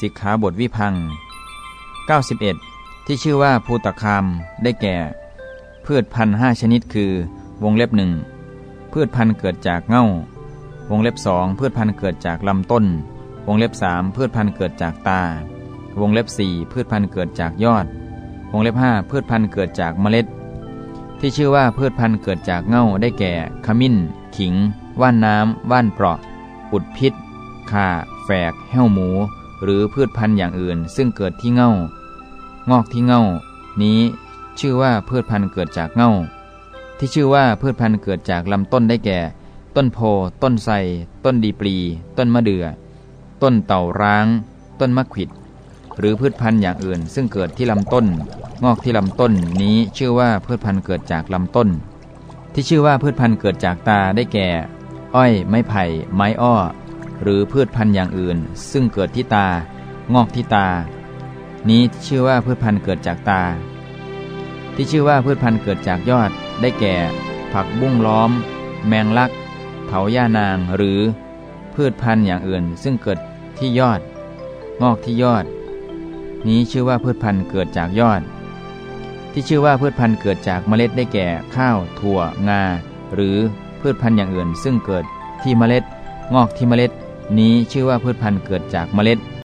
สิกขาบทวิพัง 91 ที่ชื่อว่าภูตคามได้แก่ พืชพันธุ์ห้าชนิดคือ วงเล็บหนึ่งพืชพันธุ์เกิดจากเง่า วงเล็บสองพืชพันธุ์เกิดจากลำต้น วงเล็บสามพืชพันธุ์เกิดจากตา วงเล็บสี่พืชพันธุ์เกิดจากยอด วงเล็บห้าพืชพันธุ์เกิดจากเมล็ด ที่ชื่อว่าพืชพันธุ์เกิดจากเง่าได้แก่ ขมิ้น ขิง ว่านน้ำว่านเปราะ อุดพิษข่า แฝก แห้วหมู หรือพืชพันธุ์อย่างอื่น ซึ่งเกิดที่เง่างอกที่เง่านี้ชื่อว่าพืชพันธุ์เกิดจากเง่าที่ชื่อว่าพืชพันธุ์เกิดจากลำต้นได้แก่ ต้นโพ ต้นไทรต้นดีปลี ต้นมะเดื่อต้นเต่าร้าง ต้นมะขิด หรือพืชพันธุ์อย่างอื่น ซึ่งเกิดที่ลำต้น งอกที่ลำต้นนี้ชื่อว่าพืชพันธุ์เกิดจากลำต้น ที่ชื่อว่าพืชพันธุ์เกิดจากตาได้แก่ อ้อย ไม้ไผ่ ไม้อ้อ หรือพืชพันธุ์อย่างอื่น ซึ่งเกิดที่ตา งอกที่ตา นี้ชื่อว่าพืชพันธุ์เกิดจากตา ที่ชื่อว่าพืชพันธุ์เกิดจากยอด ได้แก่ ผักบุ้งล้อม แมงลัก เถาย่านาง หรือพืชพันธุ์อย่างอื่น ซึ่งเกิดที่ยอด งอกที่ยอด นี้ชื่อว่าพืชพันธุ์เกิดจากยอด ที่ชื่อว่าพืชพันธุ์เกิดจากเมล็ดได้แก่ ข้าว ถั่ว งา หรือพืชพันธุ์อย่างอื่น ซึ่งเกิดที่เมล็ด งอกที่เมล็ด นี้ชื่อว่าพืชพันธุ์เกิดจากเมล็ด